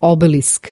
obelisk.